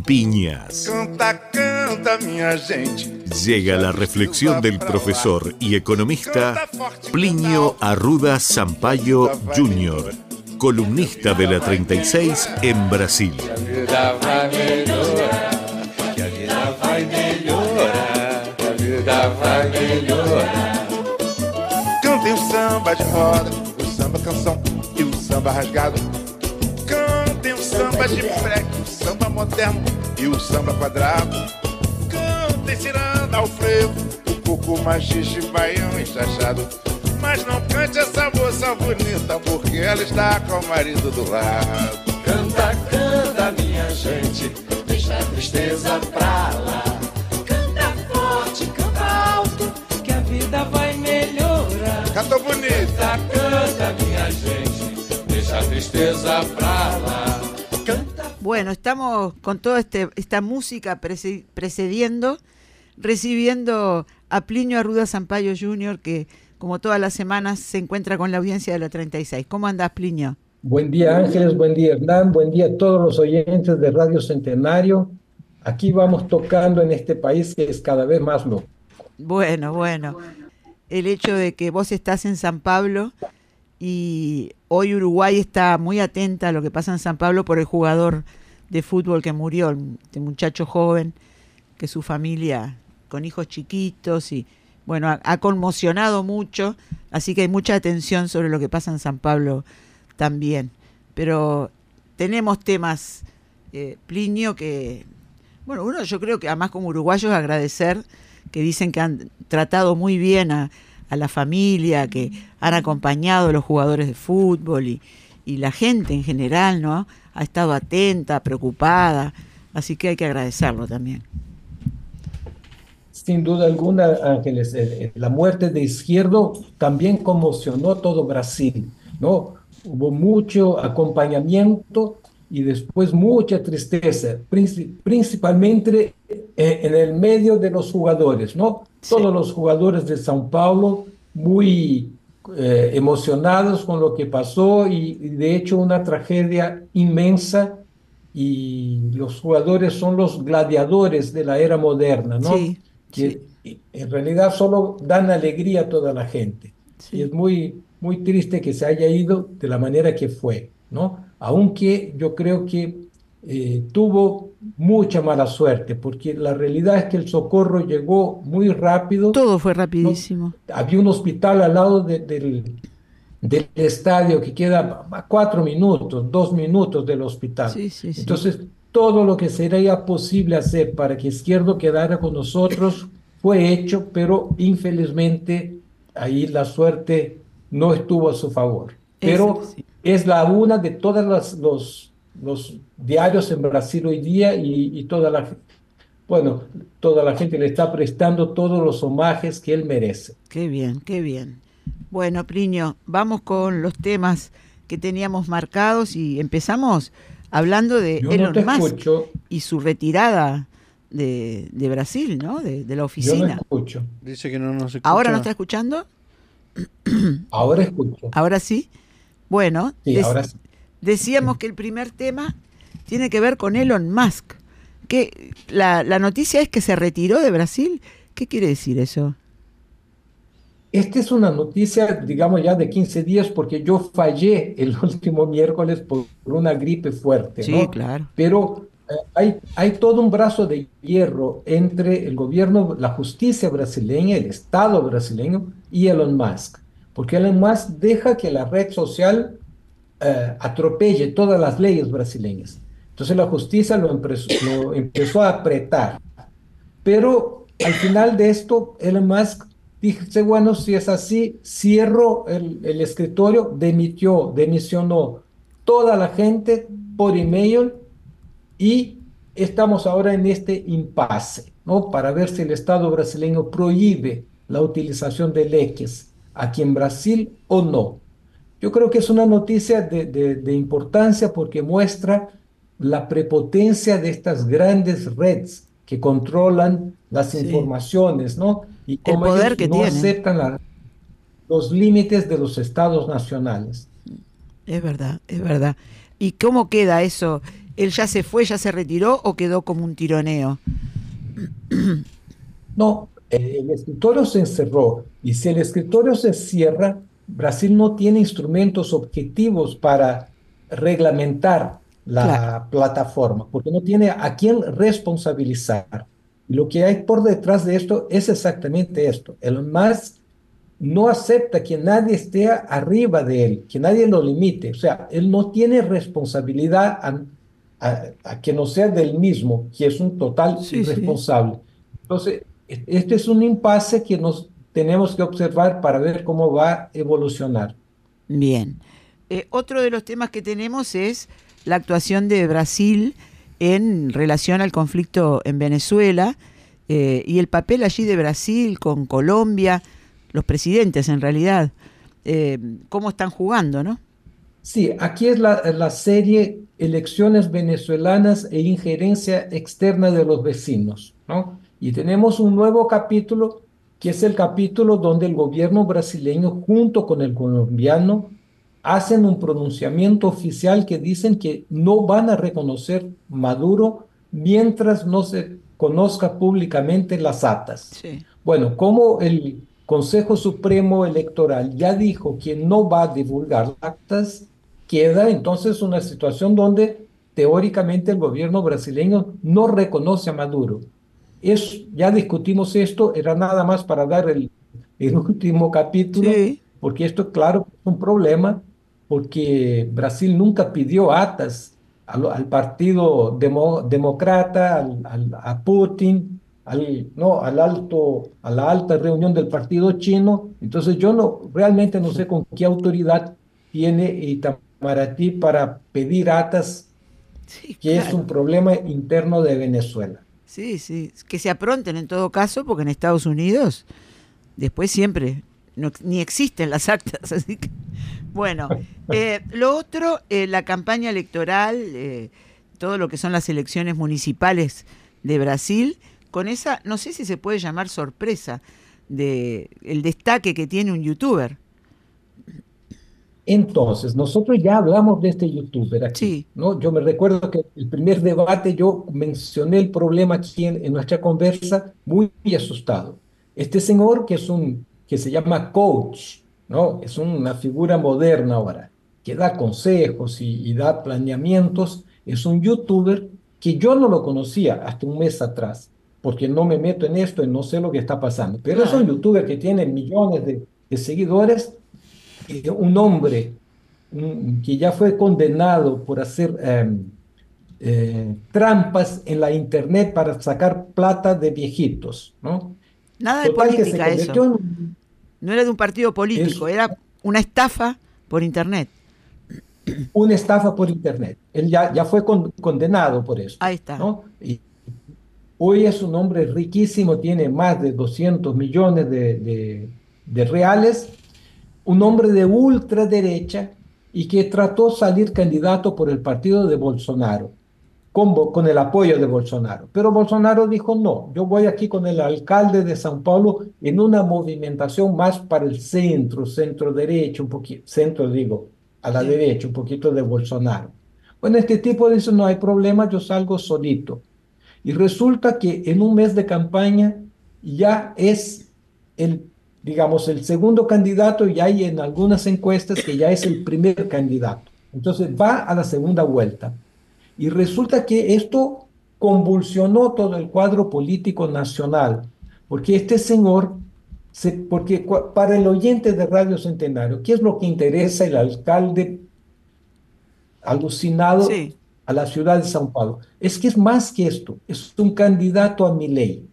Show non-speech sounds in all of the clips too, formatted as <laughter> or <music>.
Campiñas. Canta, canta, minha gente. Llega la reflexión del profesor y economista Plinio Arruda Sampaio Jr., columnista de la 36 en Brasil. Cantem o samba de roda, o samba canção e o samba rasgado. Samba de freque, o samba moderno e o samba quadrado. Cantem ciranda ao frevo, o coco machixe, baião enxachado. Mas não cante essa moça bonita, porque ela está com o marido do lado. Canta, canta, minha gente, deixa a tristeza pra lá. Canta forte, canta alto, que a vida vai melhorar. Cantou bonito. Canta, canta, minha gente, deixa a tristeza pra lá. Bueno, estamos con toda este, esta música prece- precediendo, recibiendo a Plinio Arruda Sampaio Jr., que como todas las semanas se encuentra con la audiencia de la 36. ¿Cómo andás, Plinio? Buen día Ángeles, buen día Hernán, buen día a todos los oyentes de Radio Centenario. Aquí vamos tocando en este país que es cada vez más loco. Bueno, bueno. El hecho de que vos estás en San Pablo y hoy Uruguay está muy atenta a lo que pasa en San Pablo por el jugador de fútbol que murió, este muchacho joven, que su familia con hijos chiquitos y bueno, ha, conmocionado mucho, así que hay mucha atención sobre lo que pasa en San Pablo también. Pero tenemos temas, eh, Plinio, que, bueno, uno yo creo que además como uruguayos agradecer que dicen que han tratado muy bien a, a la familia, que han acompañado a los jugadores de fútbol y, y la gente en general, ¿no? Ha estado atenta, preocupada, así que hay que agradecerlo también. Sin duda alguna, Ángeles, la muerte de Izquierdo también conmocionó todo Brasil, ¿no? Hubo mucho acompañamiento y después mucha tristeza, princi- principalmente eh, en el medio de los jugadores, ¿no? Sí. Todos los jugadores de São Paulo muy eh, emocionados con lo que pasó y, y de hecho una tragedia inmensa y los jugadores son los gladiadores de la era moderna, ¿no? Sí, que en realidad solo dan alegría a toda la gente. Sí. Y es muy, muy triste que se haya ido de la manera que fue, ¿no? Aunque yo creo que eh, tuvo mucha mala suerte, porque la realidad es que el socorro llegó muy rápido. Todo fue rapidísimo. Había un hospital al lado de- del, del estadio que queda a cuatro minutos, dos minutos del hospital. Sí, sí, sí. Entonces, todo lo que sería posible hacer para que Izquierdo quedara con nosotros fue hecho, pero infelizmente ahí la suerte no estuvo a su favor. Pero sí. es la una de todos los, los, los diarios en Brasil hoy día y, y toda la, bueno, toda la gente le está prestando todos los homajes que él merece. Qué bien, qué bien. Bueno, Plinio, vamos con los temas que teníamos marcados y empezamos hablando de Yo Elon Musk escucho, y su retirada de, de Brasil, ¿no? De, de la yo no oficina. escucho. Dice que no nos escucha. ¿Ahora no está escuchando? Ahora escucho. ¿Ahora sí? Bueno, Sí, des- ahora sí. Decíamos que el primer tema tiene que ver con Elon Musk. Que la, la noticia es que se retiró de Brasil. ¿Qué quiere decir eso? Esta es una noticia, digamos, ya de 15 días porque yo fallé el <laughs> último miércoles por una gripe fuerte, Sí, ¿no? claro. Pero eh, hay, hay todo un brazo de hierro entre el gobierno, la justicia brasileña, el Estado brasileño y Elon Musk. Porque Elon Musk deja que la red social eh, atropelle todas las leyes brasileñas. Entonces la justicia lo, empezó- a apretar. Pero al final de esto, Elon Musk dice, bueno, si es así, cierro el, el escritorio, demitió, demisionó toda la gente por email y estamos ahora en este impasse, ¿no? Para ver si el Estado brasileño prohíbe la utilización de leques aquí en Brasil o no. Yo creo que es una noticia de, de- de importancia porque muestra la prepotencia de estas grandes redes que controlan las Sí. informaciones, ¿no? Y cómo poder ellos que no tienen. aceptan la- los límites de los estados nacionales. Es verdad, es verdad. ¿Y cómo queda eso? ¿Él ya se fue, ya se retiró o quedó como un tironeo? No, el escritorio se encerró y si el escritorio se cierra, Brasil no tiene instrumentos objetivos para reglamentar la Claro. plataforma, porque no tiene a quién responsabilizar. Y lo que hay por detrás de esto es exactamente esto. Elon Musk no acepta que nadie esté arriba de él, que nadie lo limite. O sea, él no tiene responsabilidad a, a- a que no sea del mismo, que es un total Sí, sí. irresponsable. Entonces, e- este es un impasse que nos tenemos que observar para ver cómo va a evolucionar. Bien. Eh, otro de los temas que tenemos es la actuación de Brasil en relación al conflicto en Venezuela eh, y el papel allí de Brasil con Colombia, los presidentes en realidad, eh, cómo están jugando, ¿no? Sí, aquí es la, la serie Elecciones venezolanas e injerencia externa de los vecinos, ¿no? Y tenemos un nuevo capítulo, que es el capítulo donde el gobierno brasileño junto con el colombiano hacen un pronunciamiento oficial que dicen que no van a reconocer Maduro mientras no se conozca públicamente las actas. Sí. Bueno, como el Consejo Supremo Electoral ya dijo que no va a divulgar actas, queda entonces una situación donde teóricamente el gobierno brasileño no reconoce a Maduro. Es, ya discutimos esto, era nada más para dar el, el <laughs> último capítulo, Sí. porque esto, claro, es un problema, porque Brasil nunca pidió actas al, al partido demo- demócrata, al, al- a Putin, al, no, al alto, a la alta reunión del partido chino. Entonces yo no, realmente no sé con qué autoridad tiene Itamaraty para pedir actas, Sí, que es claro. un problema interno de Venezuela. Sí, sí, que se apronten en todo caso, porque en Estados Unidos después siempre ni existen las actas, <laughs> así que bueno. eh, lo otro, eh, la campaña electoral, eh, todo lo que son las elecciones municipales de Brasil, con esa, no sé si se puede llamar sorpresa de el destaque que tiene un youtuber. Entonces, nosotros ya hablamos de este youtuber aquí, Sí. ¿no? Yo me recuerdo que el primer debate yo mencioné el problema aquí en, en nuestra conversa, muy asustado. Este señor que es un, que se llama coach, ¿no? Es una figura moderna ahora, que da consejos y, y da planeamientos, es un youtuber que yo no lo conocía hasta un mes atrás, porque no me meto en esto y no sé lo que está pasando, pero es un youtuber que tiene millones de, de seguidores un hombre que ya fue condenado por hacer em, eh, trampas en la internet para sacar plata de viejitos, ¿no? Nada de Total que se política eso. en No era de un partido político, era una estafa por internet. una estafa por internet. Él ya, ya fue con- condenado por eso, Ahí está. ¿no? Y hoy es un hombre riquísimo, tiene más de 200 millones de, de- de reales, un hombre de ultraderecha y que trató salir candidato por el partido de Bolsonaro, con, con el apoyo de Bolsonaro. Pero Bolsonaro dijo, no, yo voy aquí con el alcalde de São Paulo en una movimentación más para el centro, centro derecho, un poquito, centro digo, a la Sí. derecha, un poquito de Bolsonaro. Bueno, este tipo dice, no hay problema, yo salgo solito. Y resulta que en un mes de campaña ya es el, digamos, el segundo candidato y hay en algunas encuestas que ya es el primer candidato. Entonces va a la segunda vuelta. Y resulta que esto convulsionó todo el cuadro político nacional, porque este señor, se, porque para el oyente de Radio Centenario, ¿qué es lo que interesa el alcalde alucinado Sí. a la ciudad de São Paulo? Es que es más que esto, es un candidato a mi ley.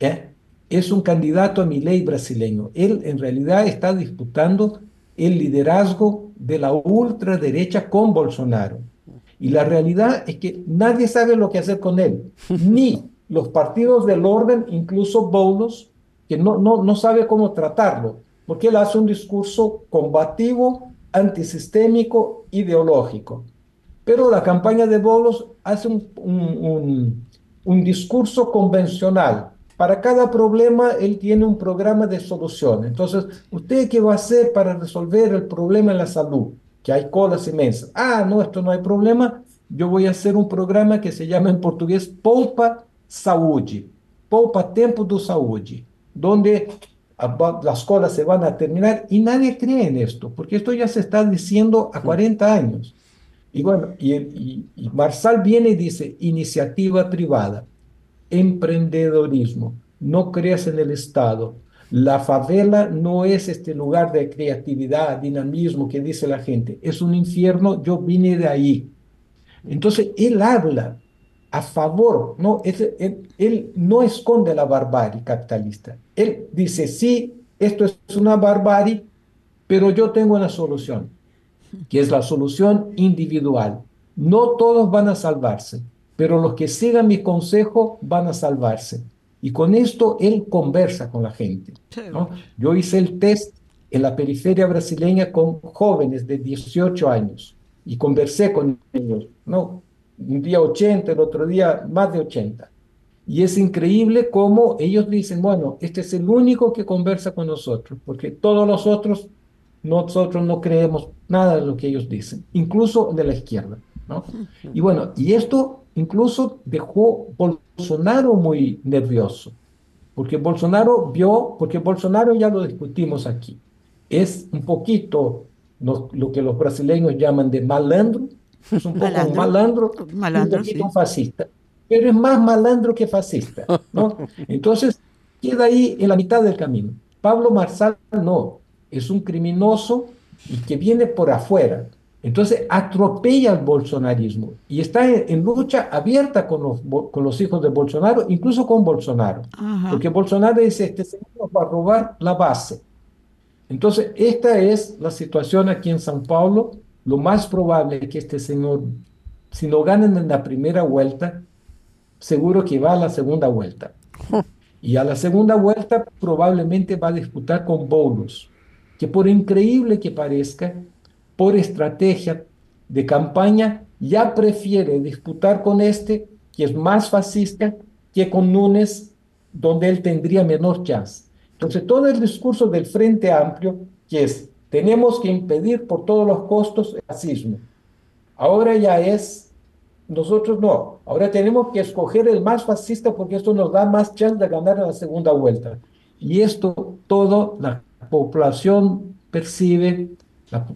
¿eh? Es un candidato a mi ley brasileño. Él en realidad está disputando el liderazgo de la ultraderecha con Bolsonaro. Y la realidad es que nadie sabe lo que hacer con él, <laughs> ni los partidos del orden, incluso Boulos, que no, no, no sabe cómo tratarlo, porque él hace un discurso combativo, antisistémico, ideológico. Pero la campaña de Boulos hace un, un- un- un discurso convencional. Para cada problema, él tiene un programa de solución. Entonces, ¿usted qué va a hacer para resolver el problema en la salud? Que hay colas inmensas. Ah, no, esto no hay problema. yo voy a hacer un programa que se llama en portugués Poupa Saúde, Poupa Tempo do Saúde, donde las colas se van a terminar y nadie cree en esto, porque esto ya se está diciendo a 40 años. Y bueno, y, y, y Marsal viene y dice, iniciativa privada, emprendedorismo, no creas en el Estado. La favela no es este lugar de creatividad, dinamismo que dice la gente, es un infierno, yo vine de ahí. Entonces, él habla a favor, ¿no? Él, él, no esconde la barbarie capitalista. Él dice, sí, esto es una barbarie, pero yo tengo una solución, que es la solución individual. No todos van a salvarse, pero los que sigan mi consejo van a salvarse. Y con esto él conversa con la gente. ¿no? Yo hice el test en la periferia brasileña con jóvenes de 18 años y conversé con ellos. ¿no? un día 80, el otro día más de 80. Y es increíble cómo ellos dicen, bueno, este es el único que conversa con nosotros, porque todos los otros, nosotros no creemos nada de lo que ellos dicen, incluso de la izquierda. ¿no? Y bueno, y esto incluso dejó Bolsonaro muy nervioso, porque Bolsonaro vio, porque Bolsonaro ya lo discutimos aquí, es un poquito lo, lo que los brasileños llaman de malandro, es un poco malandro, malandro, malandro un poquito sí. fascista, pero es más malandro que fascista, ¿no? <laughs> Entonces, queda ahí en la mitad del camino. Pablo Marsal no, es un criminoso y que viene por afuera. Entonces atropella al bolsonarismo y está en, en lucha abierta con los, con los, hijos de Bolsonaro, incluso con Bolsonaro. Ajá. Porque Bolsonaro dice, este señor va a robar la base. Entonces, esta es la situación aquí en San Paulo lo más probable es que este señor, si no ganan en la primera vuelta, seguro que va a la segunda vuelta. <laughs> Y a la segunda vuelta probablemente va a disputar con Boulos, que por increíble que parezca, por estrategia de campaña, ya prefiere disputar con este, que es más fascista, que con Núñez, donde él tendría menor chance. Entonces, todo el discurso del Frente Amplio, que es tenemos que impedir por todos los costos el racismo. Ahora ya es, nosotros no, ahora tenemos que escoger el más fascista porque esto nos da más chance de ganar en la segunda vuelta. Y esto todo la población percibe, la,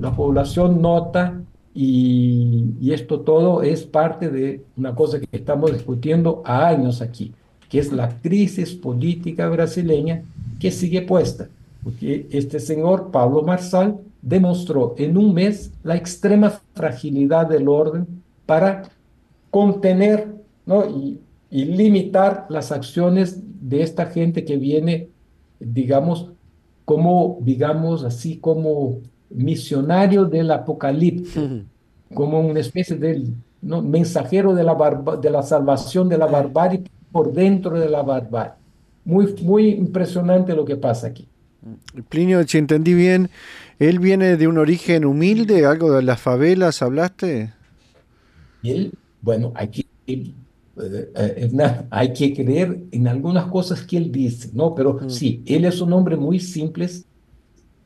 la población nota y, y, esto todo es parte de una cosa que estamos discutiendo a años aquí, que es la crisis política brasileña que sigue puesta porque este señor Pablo Marsal demostró en un mes la extrema fragilidad del orden para contener ¿no? y, y limitar las acciones de esta gente que viene, digamos, como, digamos así, como misionario del apocalipsis, como una especie de ¿no? mensajero de la, de la salvación de la barbarie por dentro de la barbarie. Muy, muy impresionante lo que pasa aquí. Plinio, si entendí bien, él viene de un origen humilde, algo de las favelas, ¿hablaste? Él, bueno, hay que, eh, eh, hay que creer en algunas cosas que él dice, ¿no? Pero mm. sí, él es un hombre muy simple,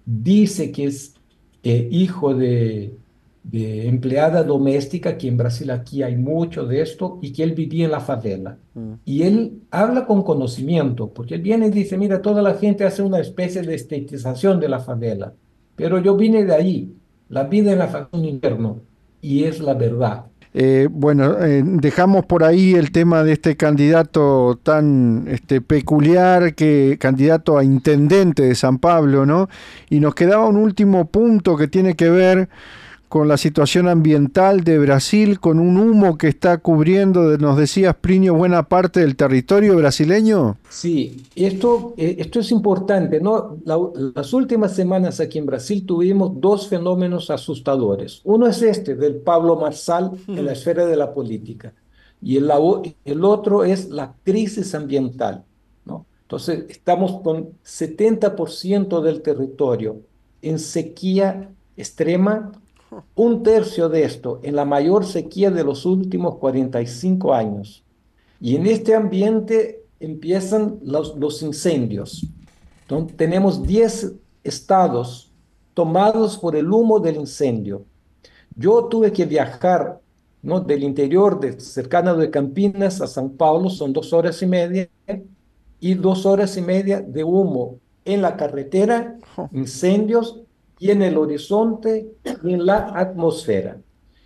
dice que es eh, hijo de, de empleada doméstica, que en Brasil aquí hay mucho de esto, y que él vivía en la favela. Mm. Y él habla con conocimiento, porque él viene y dice, mira, toda la gente hace una especie de estetización de la favela, pero yo vine de ahí, la vida en la favela es un infierno, y es la verdad. Eh, bueno, eh, dejamos por ahí el tema de este candidato tan este, peculiar, que candidato a intendente de San Pablo, ¿no? Y nos quedaba un último punto que tiene que ver con la situación ambiental de Brasil, con un humo que está cubriendo, nos decías, Plinio, buena parte del territorio brasileño? Sí, esto, esto es importante. ¿no? La, las últimas semanas aquí en Brasil tuvimos dos fenómenos asustadores. Uno es este, del Pablo Marsal en la esfera de la política, y el, el otro es la crisis ambiental. ¿no? Entonces, estamos con 70% del territorio en sequía extrema un tercio de esto en la mayor sequía de los últimos 45 años. Y en este ambiente empiezan los, los incendios. Entonces, tenemos 10 estados tomados por el humo del incendio. Yo tuve que viajar ¿no? del interior, de, cercano de Campinas a San Paulo, son dos horas y media, y dos horas y media de humo en la carretera, incendios y en el horizonte y en la atmósfera.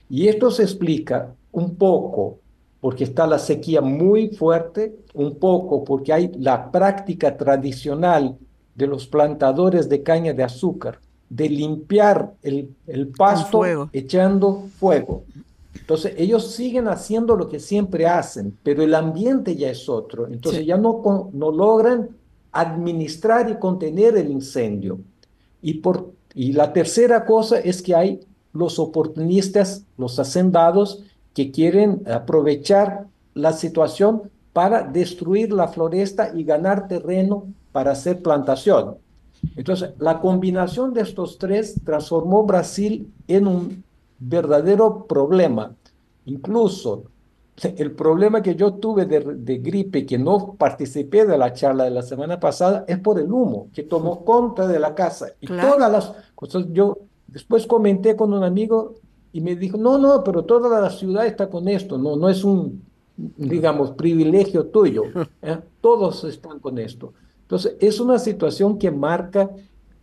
Y esto se explica un poco porque está la sequía muy fuerte, un poco porque hay la práctica tradicional de los plantadores de caña de azúcar de limpiar el, el pasto echando fuego. Entonces ellos siguen haciendo lo que siempre hacen, pero el ambiente ya es otro. Entonces ya no, no logran administrar y contener el incendio. Y, por, y la tercera cosa es que hay los oportunistas, los hacendados, que quieren aprovechar la situación para destruir la floresta y ganar terreno para hacer plantación. Entonces, la combinación de estos tres transformó Brasil en un verdadero problema. Incluso el problema que yo tuve de, gripe, que no participé de la charla de la semana pasada, es por el humo que tomó contra de la casa. Y todas las cosas, yo después comenté con un amigo y me dijo, no, no, pero toda la ciudad está con esto, no, no es un, digamos, privilegio tuyo, <laughs> ¿eh? todos están con esto. Entonces, es una situación que marca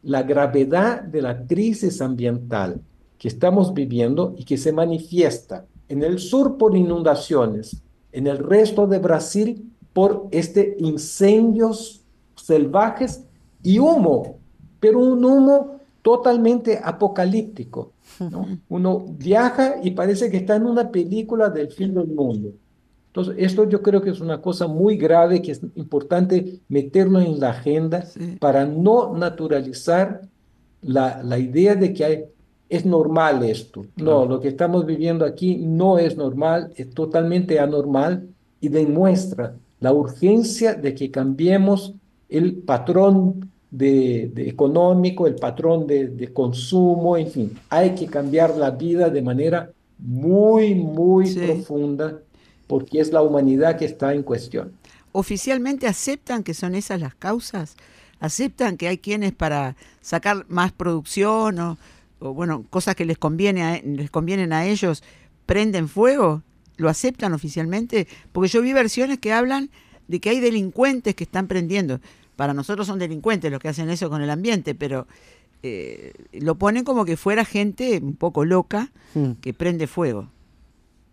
la gravedad de la crisis ambiental que estamos viviendo y que se manifiesta en el sur por inundaciones, en el resto de Brasil por este incendios salvajes y humo, pero un humo totalmente apocalíptico. <laughs> Uno viaja y parece que está en una película del fin del mundo. Entonces, esto yo creo que es una cosa muy grave que es importante meterlo en la agenda para no naturalizar la, la idea de que hay, es normal esto. No, lo que estamos viviendo aquí no es normal, es totalmente anormal y demuestra la urgencia de que cambiemos el patrón de, económico, el patrón de, consumo, en fin, hay que cambiar la vida de manera muy, muy profunda porque es la humanidad que está en cuestión. ¿Oficialmente aceptan que son esas las causas? ¿Aceptan que hay quienes para sacar más producción o, bueno, cosas que les, conviene les convienen a ellos, prenden fuego? ¿Lo aceptan oficialmente? Porque yo vi versiones que hablan de que hay delincuentes que están prendiendo para nosotros son delincuentes los que hacen eso con el ambiente, pero eh, lo ponen como que fuera gente un poco loca hmm. que prende fuego.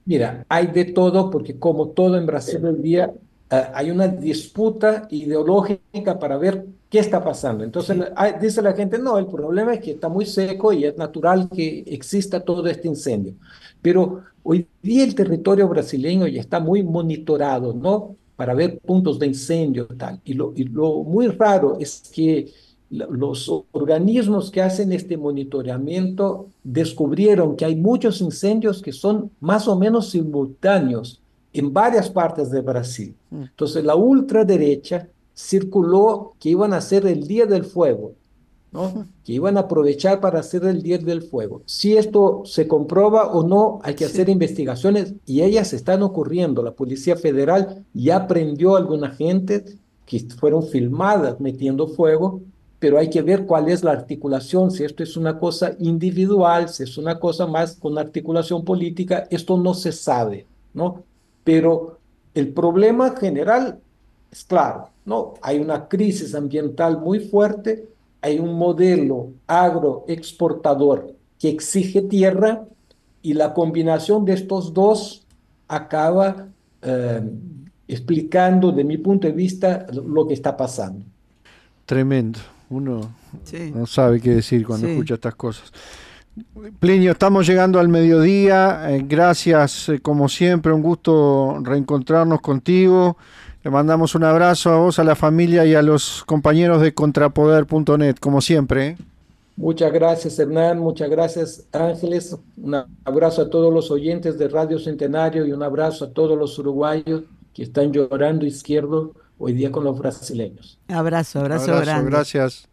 Mira, hay de todo, porque como todo en Brasil hoy día, eh, hay una disputa ideológica para ver qué está pasando. Entonces dice la gente, no, el problema es que está muy seco y es natural que exista todo este incendio. Pero hoy día el territorio brasileño ya está muy monitorado, ¿no? para ver puntos de incendio tal. Y lo, y lo muy raro es que los organismos que hacen este monitoreamiento descubrieron que hay muchos incendios que son más o menos simultáneos en varias partes de Brasil. Mm. Entonces la ultraderecha circuló que iban a ser el Día del Fuego que iban a aprovechar para hacer el Día del Fuego. Si esto se comprueba o no, hay que hacer investigaciones y ellas están ocurriendo. La Policía Federal ya prendió a alguna gente que fueron filmadas metiendo fuego, pero hay que ver cuál es la articulación, si esto es una cosa individual, si es una cosa más con articulación política, esto no se sabe, ¿no? Pero el problema general es claro, ¿no? Hay una crisis ambiental muy fuerte, hay un modelo agroexportador que exige tierra y la combinación de estos dos acaba eh, explicando, de mi punto de vista, lo que está pasando. Tremendo. Uno no sabe qué decir cuando escucha estas cosas. Plinio, estamos llegando al mediodía. Eh, gracias, eh, como siempre, un gusto reencontrarnos contigo. Le mandamos un abrazo a vos, a la familia y a los compañeros de contrapoder.net, como siempre. ¿eh? Muchas gracias, Hernán. Muchas gracias, Ángeles. Un abrazo a todos los oyentes de Radio Centenario y un abrazo a todos los uruguayos que están llorando izquierdo hoy día con los brasileños. Abrazo, abrazo, abrazo grande. Gracias.